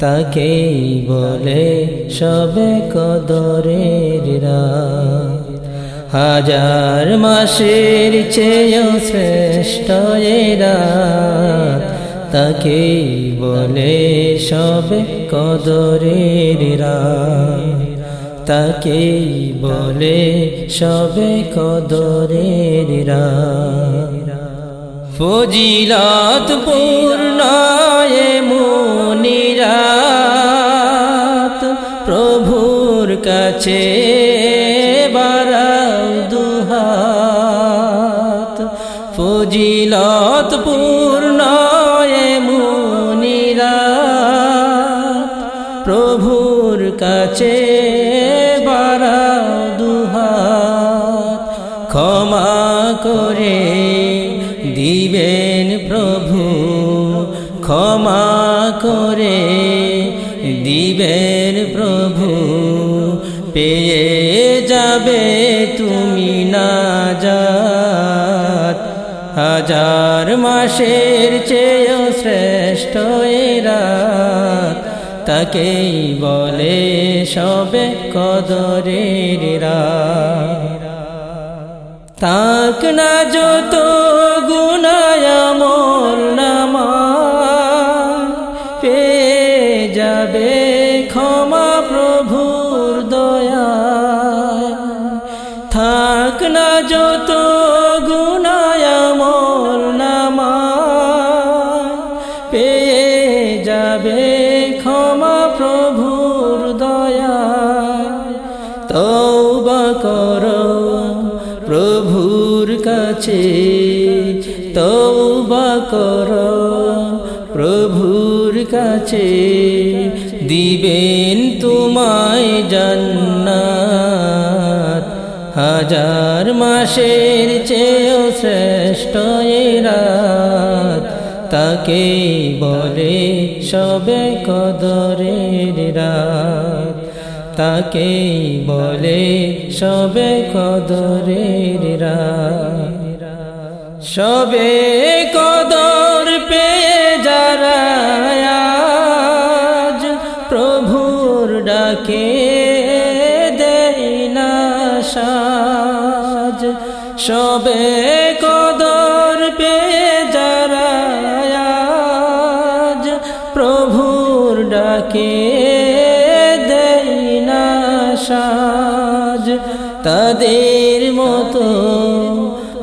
তাকে বলে সবে কদরের হাজার মাসের চেয়েও শ্রেষ্ঠ এরা তাকে বলে সবে কদরের রাত। তাকে বলে সবে কদরের রাত। ফজিলত পূর্ণায় মুনিরাত প্রভুর কাছে বারাও দুহাত। ফজিলত পূর্ণায় মুনিরাত প্রভুর কাছে বারাও দুহাত। ক্ষমা করে দিবেন প্রভু, ক্ষমা করে দিবেন প্রভু। পেয়ে যাবে তুমি না যাত। হাজার মাসের চেয়েও শ্রেষ্ঠ রাত। তাকেই বলে সবে কদরের রাত। তাক না যত পেয়ে যাবে ক্ষমা প্রভুর দয়া। তৌবা করো প্রভুর কাছে। তৌবা কর প্রভুর কাছে। দিবেন তোমায় জান্নাত। হাজার মাসের চেয়েও শ্রেষ্ঠ রাত। তাকে বলে, সবে কদরের রাত। তাকে বলে, সবে কদরের রাত। সবে কদর পেয়ে যারা প্রভুর ডাকে দেয় না সাজ। সবে কদর পেয়ে ডাকে দেয় না সাজ। তাদের মতো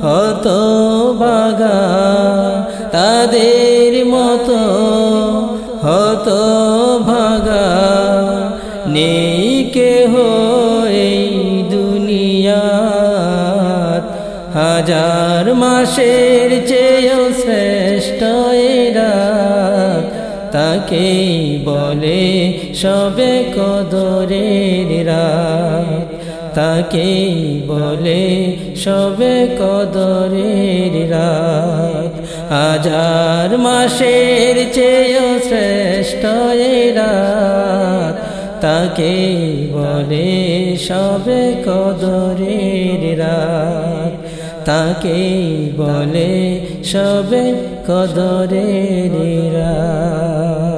হত বাগা তাদের মতো হত ভাগা নেই কেহ এই দুনিয়াত। হাজার মাসের চেয়েও শ্রেষ্ঠ তাকে বলে, সবে কদরের রাত। তাকে বলে, সবে কদরের রাত। হাজার মাসের চেয়েও শ্রেষ্ঠ রাত। তাকে বলে, সবে কদরের রাত। তাকে বলে সবে কদরে রাত